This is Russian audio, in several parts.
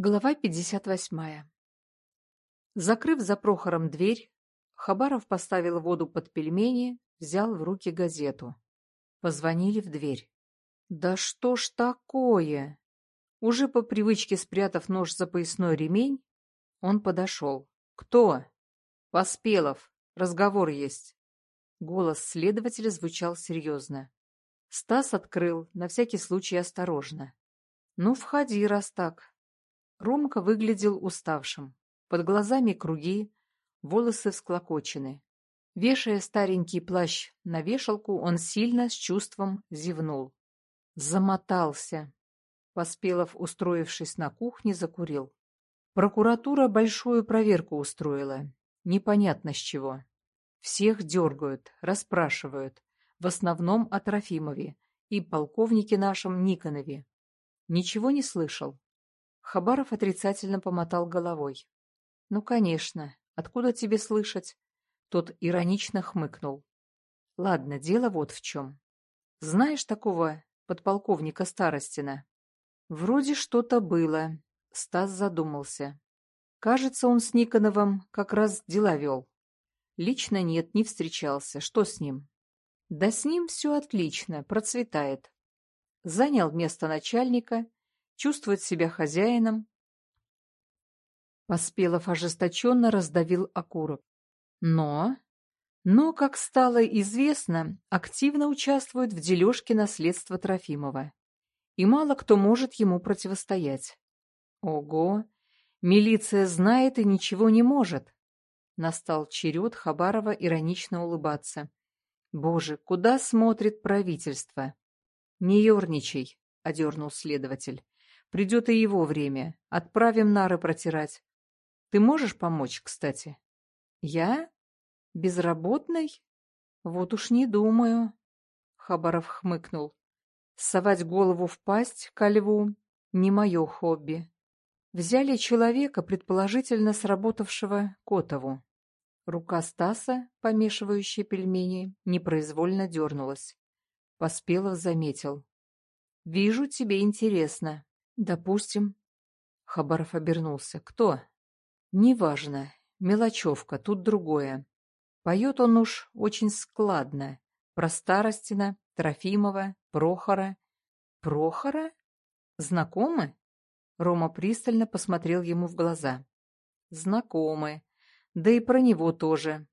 Глава 58. Закрыв за Прохором дверь, Хабаров поставил воду под пельмени, взял в руки газету. Позвонили в дверь. «Да что ж такое?» Уже по привычке спрятав нож за поясной ремень, он подошел. «Кто?» «Поспелов. Разговор есть». Голос следователя звучал серьезно. Стас открыл, на всякий случай осторожно. «Ну, входи, раз так». Ромка выглядел уставшим. Под глазами круги, волосы всклокочены. Вешая старенький плащ на вешалку, он сильно, с чувством зевнул. Замотался. Поспелов, устроившись на кухне, закурил. Прокуратура большую проверку устроила. Непонятно с чего. Всех дергают, расспрашивают. В основном о Трофимове и полковнике нашем Никонове. Ничего не слышал. Хабаров отрицательно помотал головой. «Ну, конечно. Откуда тебе слышать?» Тот иронично хмыкнул. «Ладно, дело вот в чем. Знаешь такого подполковника Старостина?» «Вроде что-то было». Стас задумался. «Кажется, он с Никоновым как раз дела вел». «Лично нет, не встречался. Что с ним?» «Да с ним все отлично, процветает. Занял место начальника, чувствует себя хозяином. Поспелов ожесточенно раздавил окурок. Но, но, как стало известно, активно участвует в дележке наследства Трофимова. И мало кто может ему противостоять. Ого! Милиция знает и ничего не может. Настал черед Хабарова иронично улыбаться. Боже, куда смотрит правительство? Не ерничай, — одернул следователь. Придет и его время. Отправим нары протирать. Ты можешь помочь, кстати? Я? Безработный? Вот уж не думаю. Хабаров хмыкнул. Совать голову в пасть ко льву — не мое хобби. Взяли человека, предположительно сработавшего Котову. Рука Стаса, помешивающая пельмени, непроизвольно дернулась. Поспелов заметил. «Вижу, тебе интересно. «Допустим». Хабаров обернулся. «Кто?» «Неважно. Мелочевка, тут другое. Поет он уж очень складно. Про Старостина, Трофимова, Прохора». «Прохора? Знакомы?» Рома пристально посмотрел ему в глаза. «Знакомы. Да и про него тоже.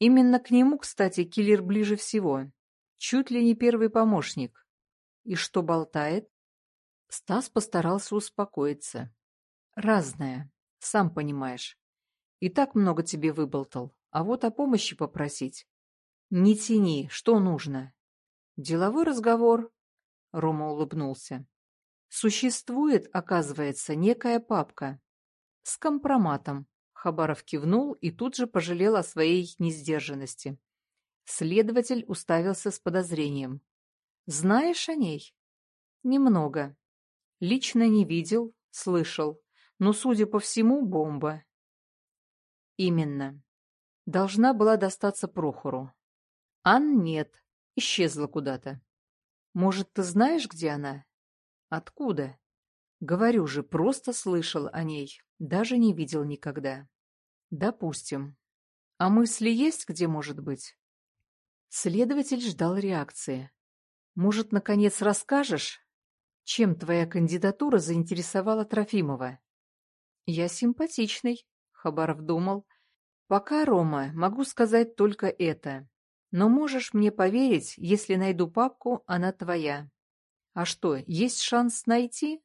Именно к нему, кстати, киллер ближе всего. Чуть ли не первый помощник. И что болтает?» Стас постарался успокоиться. «Разное, сам понимаешь. И так много тебе выболтал, а вот о помощи попросить. Не тяни, что нужно?» «Деловой разговор», — Рома улыбнулся. «Существует, оказывается, некая папка. С компроматом». Хабаров кивнул и тут же пожалел о своей несдержанности. Следователь уставился с подозрением. «Знаешь о ней?» «Немного. Лично не видел, слышал, но, судя по всему, бомба. Именно. Должна была достаться Прохору. Ан нет, исчезла куда-то. Может, ты знаешь, где она? Откуда? Говорю же, просто слышал о ней, даже не видел никогда. Допустим. А мысли есть, где может быть? Следователь ждал реакции. Может, наконец расскажешь, чем твоя кандидатура заинтересовала Трофимова? Я симпатичный, Хабаров думал. Пока, Рома, могу сказать только это. Но можешь мне поверить, если найду папку, она твоя. А что, есть шанс найти?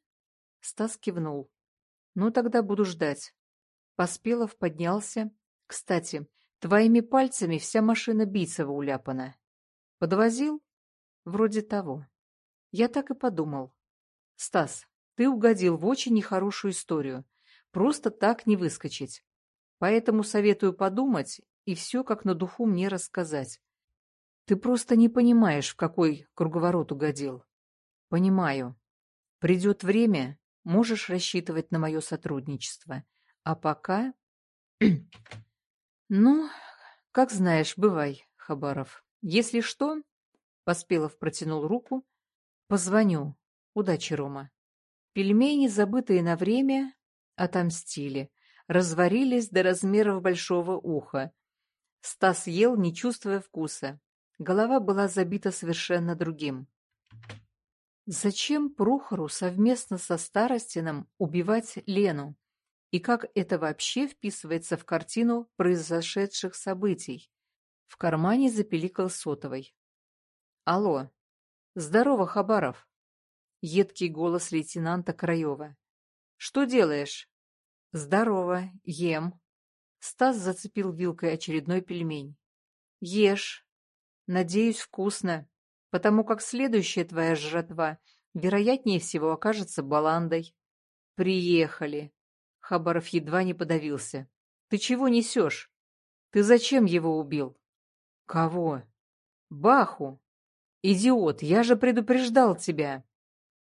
Стас кивнул. Ну, тогда буду ждать. Поспелов поднялся. Кстати, твоими пальцами вся машина Бийцева уляпана. Подвозил? Вроде того. Я так и подумал. Стас, ты угодил в очень нехорошую историю. Просто так не выскочить. Поэтому советую подумать и все как на духу мне рассказать. Ты просто не понимаешь, в какой круговорот угодил. Понимаю. Придет время, можешь рассчитывать на мое сотрудничество. А пока... ну, как знаешь, бывай, Хабаров. Если что... Поспелов протянул руку. Позвоню. Удачи, Рома. Пельмени, забытые на время, Отомстили. Разварились до размеров большого уха. Стас ел, не чувствуя вкуса. Голова была забита совершенно другим. Зачем Прохору совместно со Старостином убивать Лену? И как это вообще вписывается в картину произошедших событий? В кармане запеликал сотовой. «Алло! Здорово, Хабаров!» Едкий голос лейтенанта Краева. «Что делаешь?» «Здорово, ем». Стас зацепил вилкой очередной пельмень. «Ешь. Надеюсь, вкусно, потому как следующая твоя жратва вероятнее всего окажется баландой». «Приехали». Хабаров едва не подавился. «Ты чего несешь? Ты зачем его убил?» «Кого?» «Баху!» «Идиот, я же предупреждал тебя!»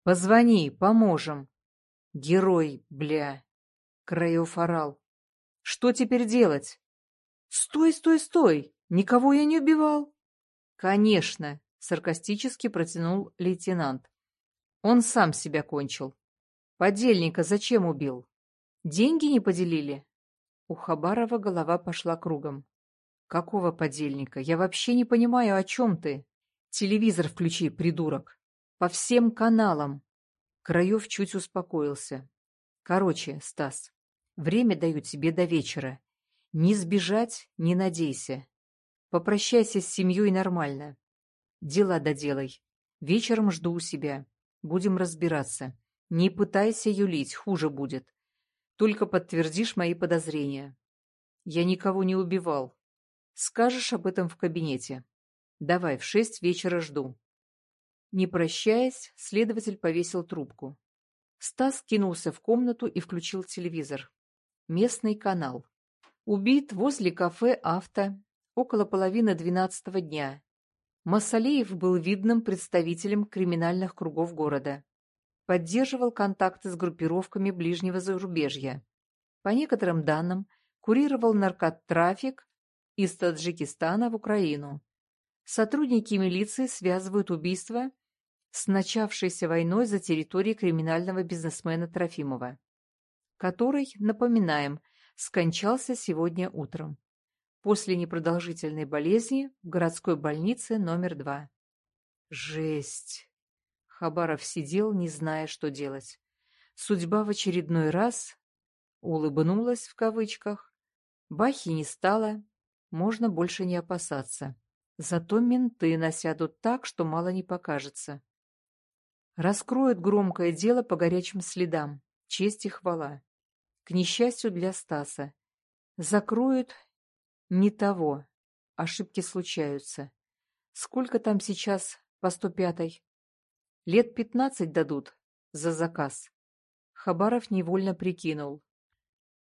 «Позвони, поможем!» «Герой, бля!» Краев орал. «Что теперь делать?» «Стой, стой, стой! Никого я не убивал!» «Конечно!» — саркастически протянул лейтенант. «Он сам себя кончил. Подельника зачем убил? Деньги не поделили?» У Хабарова голова пошла кругом. «Какого подельника? Я вообще не понимаю, о чем ты. Телевизор включи, придурок. По всем каналам». Краев чуть успокоился. «Короче, Стас, время даю тебе до вечера. Не сбежать, не надейся. Попрощайся с семьей нормально. Дела доделай. Вечером жду у себя. Будем разбираться. Не пытайся юлить, хуже будет. Только подтвердишь мои подозрения. Я никого не убивал. Скажешь об этом в кабинете. Давай, в шесть вечера жду. Не прощаясь, следователь повесил трубку. Стас кинулся в комнату и включил телевизор. Местный канал. Убит возле кафе «Авто» около половины двенадцатого дня. Масалеев был видным представителем криминальных кругов города. Поддерживал контакты с группировками ближнего зарубежья. По некоторым данным, курировал наркотрафик из Таджикистана в Украину. Сотрудники милиции связывают убийство с начавшейся войной за территорией криминального бизнесмена Трофимова, который, напоминаем, скончался сегодня утром после непродолжительной болезни в городской больнице номер два. Жесть! Хабаров сидел, не зная, что делать. Судьба в очередной раз улыбнулась в кавычках. Бахи не стало, можно больше не опасаться. Зато менты насядут так, что мало не покажется. Раскроют громкое дело по горячим следам. Честь и хвала. К несчастью для Стаса. Закроют не того. Ошибки случаются. Сколько там сейчас по сто пятой? Лет пятнадцать дадут за заказ. Хабаров невольно прикинул,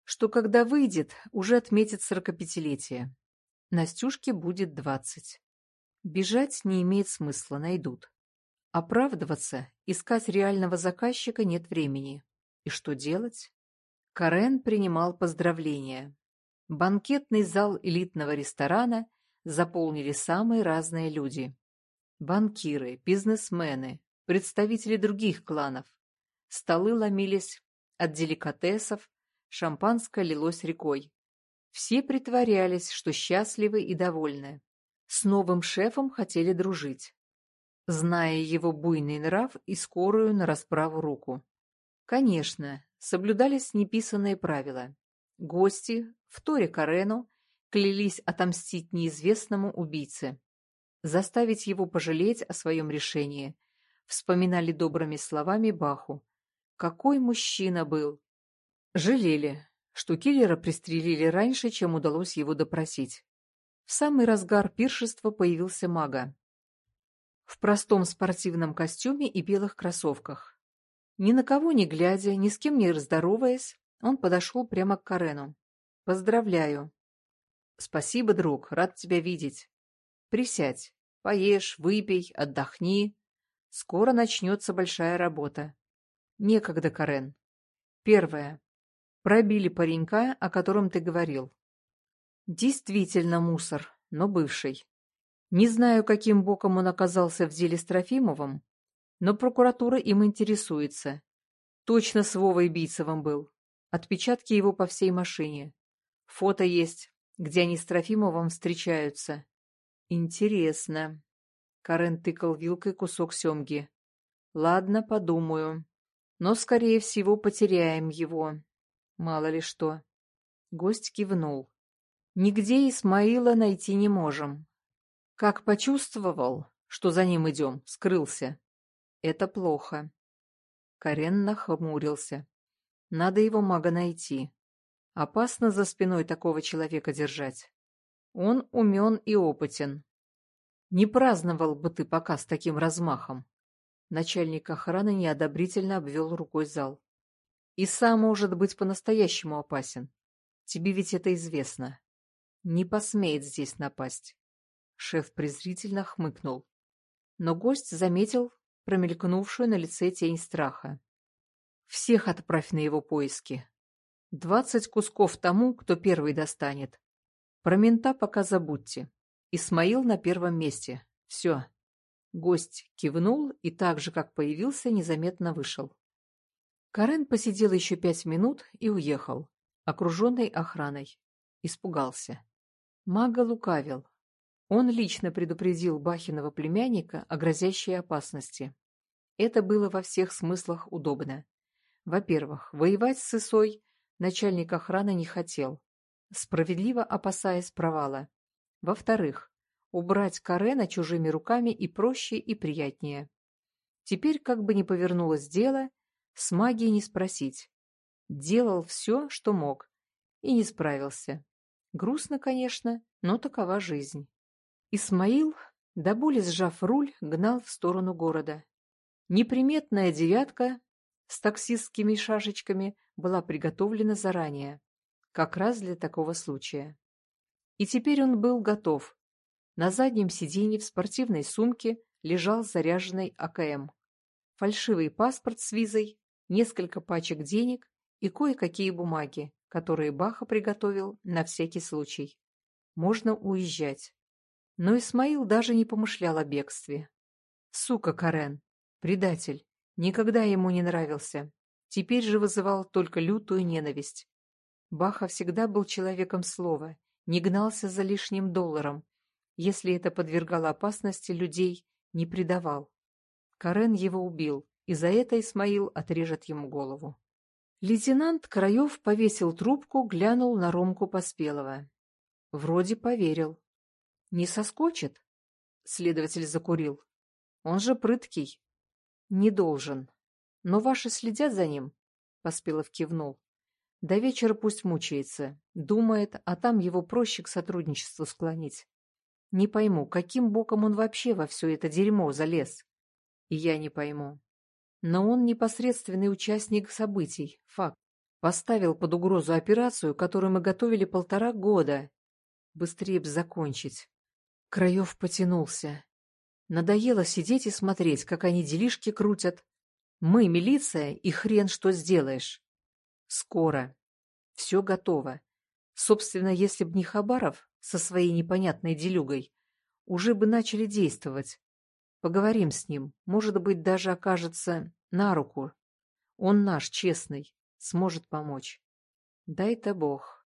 что когда выйдет, уже отметит сорокапятилетие. Настюшке будет двадцать. Бежать не имеет смысла, найдут. Оправдываться, искать реального заказчика нет времени. И что делать? Карен принимал поздравления. Банкетный зал элитного ресторана заполнили самые разные люди. Банкиры, бизнесмены, представители других кланов. Столы ломились от деликатесов, шампанское лилось рекой. Все притворялись, что счастливы и довольны. С новым шефом хотели дружить, зная его буйный нрав и скорую на расправу руку. Конечно, соблюдались неписанные правила. Гости, в Торе Карену, клялись отомстить неизвестному убийце, заставить его пожалеть о своем решении, вспоминали добрыми словами Баху. Какой мужчина был! Жалели, что киллера пристрелили раньше, чем удалось его допросить. В самый разгар пиршества появился мага. В простом спортивном костюме и белых кроссовках. Ни на кого не глядя, ни с кем не раздороваясь, он подошел прямо к Карену. «Поздравляю». «Спасибо, друг, рад тебя видеть. Присядь, поешь, выпей, отдохни. Скоро начнется большая работа. Некогда, Карен. Первое. Пробили паренька, о котором ты говорил. Действительно мусор, но бывший. Не знаю, каким боком он оказался в деле с Трофимовым, но прокуратура им интересуется. Точно с Вовой Бийцевым был. Отпечатки его по всей машине. Фото есть, где они с Трофимовым встречаются. Интересно. Карен тыкал вилкой кусок семги. Ладно, подумаю. Но, скорее всего, потеряем его. Мало ли что. Гость кивнул. Нигде Исмаила найти не можем. Как почувствовал, что за ним идем, скрылся. Это плохо. Карен нахмурился. Надо его мага найти. Опасно за спиной такого человека держать. Он умен и опытен. Не праздновал бы ты пока с таким размахом. Начальник охраны неодобрительно обвел рукой зал. И сам может быть по-настоящему опасен. Тебе ведь это известно. Не посмеет здесь напасть. Шеф презрительно хмыкнул. Но гость заметил промелькнувшую на лице тень страха. Всех отправь на его поиски. Двадцать кусков тому, кто первый достанет. Про мента пока забудьте. Исмаил на первом месте. Все. Гость кивнул и так же, как появился, незаметно вышел. Карен посидел еще пять минут и уехал, окруженный охраной. Испугался. Мага лукавил. Он лично предупредил Бахиного племянника о грозящей опасности. Это было во всех смыслах удобно. Во-первых, воевать с Исой начальник охраны не хотел, справедливо опасаясь провала. Во-вторых, убрать Карена чужими руками и проще, и приятнее. Теперь, как бы ни повернулось дело, с магией не спросить. Делал все, что мог, и не справился. Грустно, конечно, но такова жизнь. Исмаил, до боли сжав руль, гнал в сторону города. Неприметная девятка с таксистскими шашечками была приготовлена заранее, как раз для такого случая. И теперь он был готов. На заднем сиденье в спортивной сумке лежал заряженный АКМ. Фальшивый паспорт с визой, несколько пачек денег и кое-какие бумаги, которые Баха приготовил на всякий случай. Можно уезжать. Но Исмаил даже не помышлял о бегстве. Сука, Карен, предатель, Никогда ему не нравился. Теперь же вызывал только лютую ненависть. Баха всегда был человеком слова, не гнался за лишним долларом. Если это подвергало опасности людей, не предавал. Карен его убил, и за это Исмаил отрежет ему голову. Лейтенант Краев повесил трубку, глянул на Ромку Поспелого. Вроде поверил. Не соскочит? Следователь закурил. Он же прыткий. Не должен. Но ваши следят за ним? Поспелов кивнул. До вечера пусть мучается. Думает, а там его проще к сотрудничеству склонить. Не пойму, каким боком он вообще во все это дерьмо залез? И я не пойму. Но он непосредственный участник событий, факт. Поставил под угрозу операцию, которую мы готовили полтора года. Быстрее б закончить. Краев потянулся. Надоело сидеть и смотреть, как они делишки крутят. Мы милиция, и хрен что сделаешь. Скоро. Все готово. Собственно, если б не Хабаров со своей непонятной делюгой, уже бы начали действовать. Поговорим с ним, может быть, даже окажется на руку. Он наш, честный, сможет помочь. Дай-то Бог.